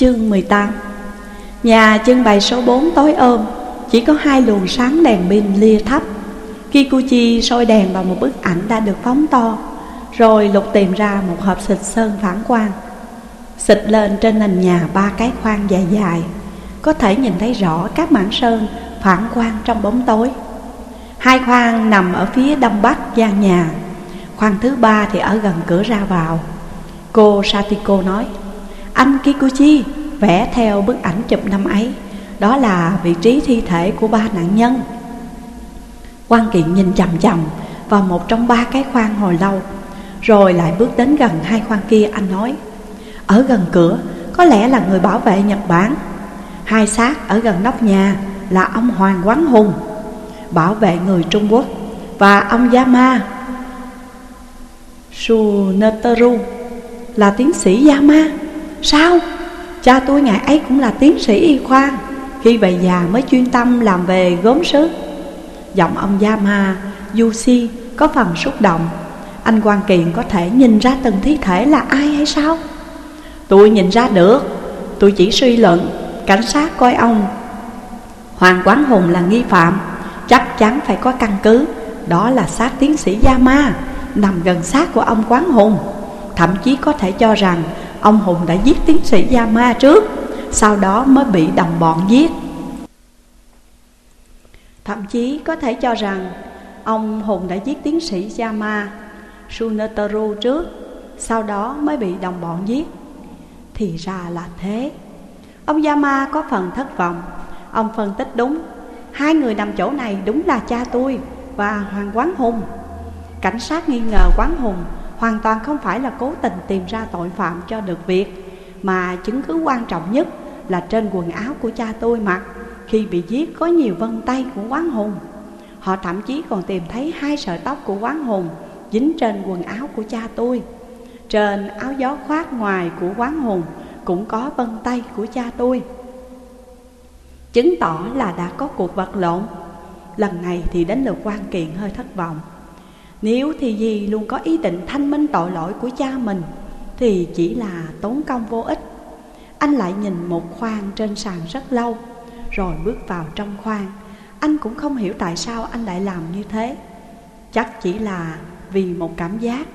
Chương 18 Nhà trưng bày số 4 tối ôm, Chỉ có hai luồng sáng đèn pin lia thấp. Kikuchi soi đèn vào một bức ảnh đã được phóng to, Rồi lục tìm ra một hộp xịt sơn phản quang. Xịt lên trên nền nhà ba cái khoang dài dài, Có thể nhìn thấy rõ các mảng sơn phản quang trong bóng tối. Hai khoang nằm ở phía đông bắc gian nhà, khoang thứ ba thì ở gần cửa ra vào. Cô Satiko nói anh Kikuchi vẽ theo bức ảnh chụp năm ấy. Đó là vị trí thi thể của ba nạn nhân. Quan kiện nhìn chầm chầm vào một trong ba cái khoang hồi lâu, Rồi lại bước đến gần hai khoang kia. Anh nói, Ở gần cửa, có lẽ là người bảo vệ Nhật Bản. Hai xác ở gần nóc nhà là ông Hoàng Quán Hùng, Bảo vệ người Trung Quốc, Và ông Yama Suneteru là tiến sĩ Yama. Sao? Cha tôi ngày ấy cũng là tiến sĩ y khoa. Khi về già mới chuyên tâm làm về gốm sứ. Giọng ông Yama Yushi có phần xúc động. Anh quan Kiện có thể nhìn ra từng thi thể là ai hay sao? Tôi nhìn ra được. Tôi chỉ suy luận, Cảnh sát coi ông. Hoàng Quán Hùng là nghi phạm, Chắc chắn phải có căn cứ. Đó là xác tiến sĩ Yama Nằm gần xác của ông Quán Hùng. Thậm chí có thể cho rằng Ông Hùng đã giết tiến sĩ gia ma trước, Sau đó mới bị đồng bọn giết. Thậm chí có thể cho rằng Ông Hùng đã giết tiến sĩ gia ma Suneteru trước, Sau đó mới bị đồng bọn giết. Thì ra là thế. Ông Yama có phần thất vọng. Ông phân tích đúng, Hai người nằm chỗ này đúng là cha tôi Và Hoàng Quán Hùng. Cảnh sát nghi ngờ Quán Hùng Hoàn toàn không phải là cố tình tìm ra tội phạm cho được việc, Mà chứng cứ quan trọng nhất là trên quần áo của cha tôi mặc Khi bị giết, có nhiều vân tay của Quán Hùng. Họ thậm chí còn tìm thấy hai sợi tóc của Quán Hùng Dính trên quần áo của cha tôi. Trên áo gió khoác ngoài của Quán Hùng Cũng có vân tay của cha tôi. Chứng tỏ là đã có cuộc vật lộn. Lần này thì đến lượt quan kiện hơi thất vọng nếu thì gì luôn có ý định thanh minh tội lỗi của cha mình, Thì chỉ là tốn công vô ích. Anh lại nhìn một khoang trên sàn rất lâu, Rồi bước vào trong khoang. Anh cũng không hiểu tại sao anh lại làm như thế. Chắc chỉ là vì một cảm giác.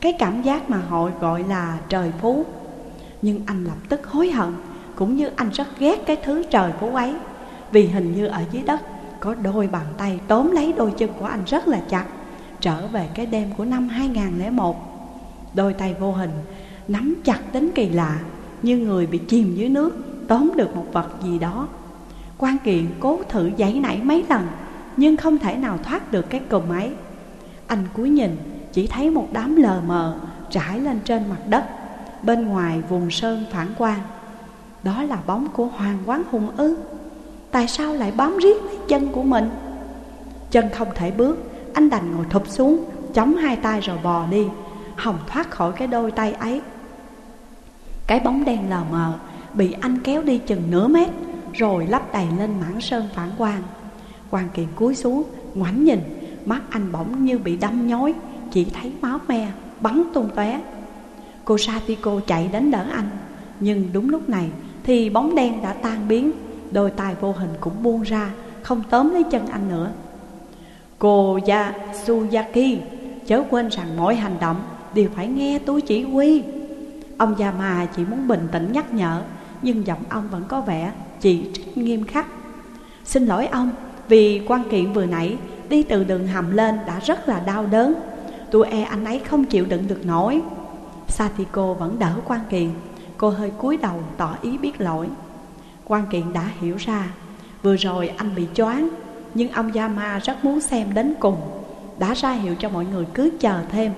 Cái cảm giác mà họ gọi là trời phú. Nhưng anh lập tức hối hận, Cũng như anh rất ghét cái thứ trời phú ấy. Vì hình như ở dưới đất Có đôi bàn tay tóm lấy đôi chân của anh rất là chặt trở về cái đêm của năm 2001 Đôi tay vô hình, nắm chặt đến kỳ lạ, Như người bị chìm dưới nước, tóm được một vật gì đó. Quan kiện cố thử giãy nảy mấy lần, Nhưng không thể nào thoát được cái cùm ấy. Anh cúi nhìn, chỉ thấy một đám lờ mờ trải lên trên mặt đất, Bên ngoài vùng sơn phản quang. Đó là bóng của Hoàng Quán Hùng ư? Tại sao lại bám riết lấy chân của mình? Chân không thể bước anh đành ngồi thụp xuống, Chống hai tay rồi bò đi. Hồng thoát khỏi cái đôi tay ấy. Cái bóng đen lờ mờ Bị anh kéo đi chừng nửa mét, Rồi lấp đầy lên mảng sơn phản quang. Quan kiện cúi xuống, ngoảnh nhìn, Mắt anh bỗng như bị đâm nhói, Chỉ thấy máu me bắn tung tóe. Cô Satiko chạy đến đỡ anh, Nhưng đúng lúc này Thì bóng đen đã tan biến, Đôi tay vô hình cũng buông ra, Không tóm lấy chân anh nữa. Cô Suyaki, Chớ quên rằng mọi hành động Đều phải nghe tôi chỉ huy. Ông Yama chỉ muốn bình tĩnh nhắc nhở, Nhưng giọng ông vẫn có vẻ chỉ trích nghiêm khắc. Xin lỗi ông, Vì quan kiện vừa nãy Đi từ đường hầm lên đã rất là đau đớn. Tôi e anh ấy không chịu đựng được nổi. Satiko vẫn đỡ quan kiện. Cô hơi cúi đầu tỏ ý biết lỗi. Quan kiện đã hiểu ra. Vừa rồi anh bị choáng nhưng ông Yama rất muốn xem đến cùng, Đã ra hiệu cho mọi người cứ chờ thêm.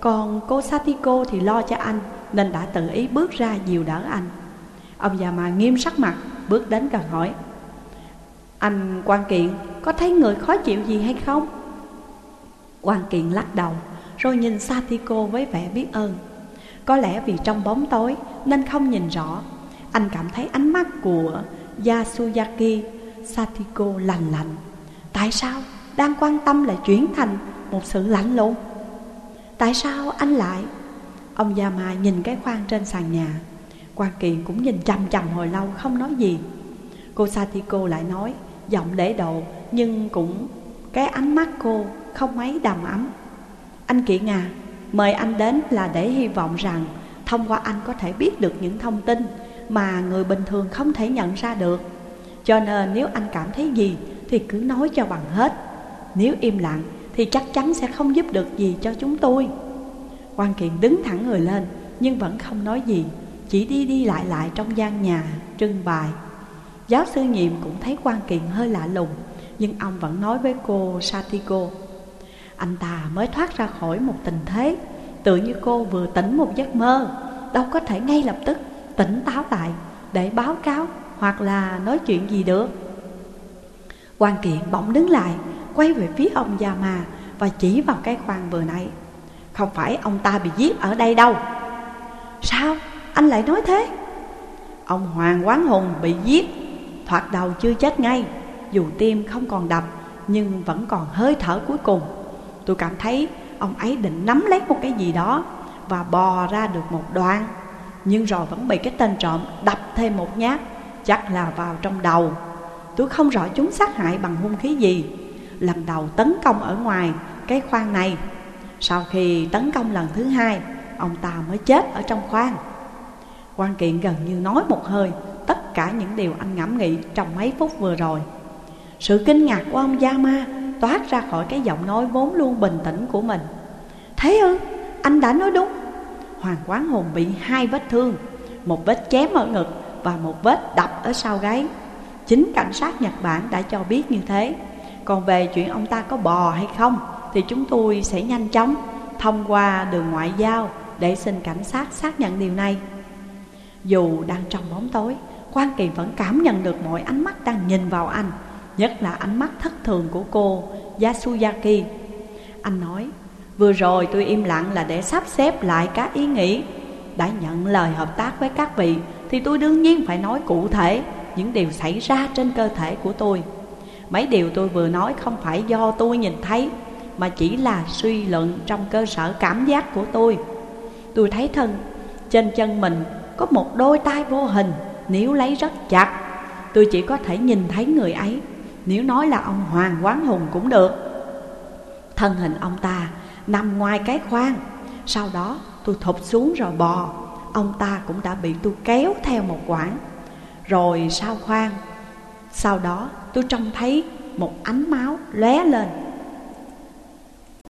Còn cô Satiko thì lo cho anh, Nên đã tự ý bước ra dìu đỡ anh. Ông Yama nghiêm sắc mặt, Bước đến gần hỏi, Anh quan kiện, có thấy người khó chịu gì hay không? Quan kiện lắc đầu, Rồi nhìn Satiko với vẻ biết ơn. Có lẽ vì trong bóng tối, Nên không nhìn rõ. Anh cảm thấy ánh mắt của Yasuyaki Satiko lành lạnh Tại sao đang quan tâm lại chuyển thành một sự lạnh lùng Tại sao anh lại? Ông Yama nhìn cái khoang trên sàn nhà. Quan Kiền cũng nhìn chằm chằm hồi lâu không nói gì. Cô Satiko lại nói, Giọng để độ nhưng cũng cái ánh mắt cô không mấy đầm ấm. Anh Kiện à Mời anh đến là để hy vọng rằng Thông qua anh có thể biết được những thông tin Mà người bình thường không thể nhận ra được. Cho nên nếu anh cảm thấy gì Thì cứ nói cho bằng hết. Nếu im lặng thì chắc chắn sẽ không giúp được gì cho chúng tôi. Quan kiện đứng thẳng người lên, nhưng vẫn không nói gì, chỉ đi đi lại lại trong gian nhà, trưng bày. Giáo sư nhiệm cũng thấy quan kiện hơi lạ lùng, nhưng ông vẫn nói với cô satiko, anh ta mới thoát ra khỏi một tình thế, tự như cô vừa tỉnh một giấc mơ, đâu có thể ngay lập tức tỉnh táo lại để báo cáo hoặc là nói chuyện gì được. Quan kiện bỗng đứng lại, quay về phía ông già mà và chỉ vào cái khoang vừa nãy. Không phải ông ta bị giết ở đây đâu. Sao? Anh lại nói thế? Ông Hoàng Quán Hùng bị giết, Thoạt đầu chưa chết ngay, Dù tim không còn đập, Nhưng vẫn còn hơi thở cuối cùng. Tôi cảm thấy ông ấy định nắm lấy một cái gì đó Và bò ra được một đoạn, Nhưng rồi vẫn bị cái tên trộm đập thêm một nhát. Chắc là vào trong đầu. Tôi không rõ chúng sát hại bằng hung khí gì. Lần đầu tấn công ở ngoài cái khoang này. Sau khi tấn công lần thứ hai Ông ta mới chết ở trong khoang. Quan kiện gần như nói một hơi Tất cả những điều anh ngẫm nghĩ trong mấy phút vừa rồi. Sự kinh ngạc của ông Yama toát ra khỏi cái giọng nói vốn luôn bình tĩnh của mình. Thế ư, anh đã nói đúng. Hoàng Quán Hùng bị hai vết thương Một vết chém ở ngực và một vết đập ở sau gáy. Chính cảnh sát Nhật Bản đã cho biết như thế. Còn về chuyện ông ta có bò hay không, Thì chúng tôi sẽ nhanh chóng thông qua đường ngoại giao Để xin cảnh sát xác nhận điều này. Dù đang trong bóng tối Quan Kỳ vẫn cảm nhận được mọi ánh mắt đang nhìn vào anh, Nhất là ánh mắt thất thường của cô, Yasuyaki. Anh nói, Vừa rồi tôi im lặng là để sắp xếp lại các ý nghĩ, Đã nhận lời hợp tác với các vị thì tôi đương nhiên phải nói cụ thể Những điều xảy ra trên cơ thể của tôi. Mấy điều tôi vừa nói không phải do tôi nhìn thấy, Mà chỉ là suy luận trong cơ sở cảm giác của tôi. Tôi thấy thân, trên chân mình có một đôi tay vô hình Nếu lấy rất chặt. Tôi chỉ có thể nhìn thấy người ấy, Nếu nói là ông Hoàng Quán Hùng cũng được. Thân hình ông ta nằm ngoài cái khoang, Sau đó tôi thụp xuống rồi bò. Ông ta cũng đã bị tôi kéo theo một quãng Rồi sao khoan? Sau đó tôi trông thấy một ánh máu lóe lên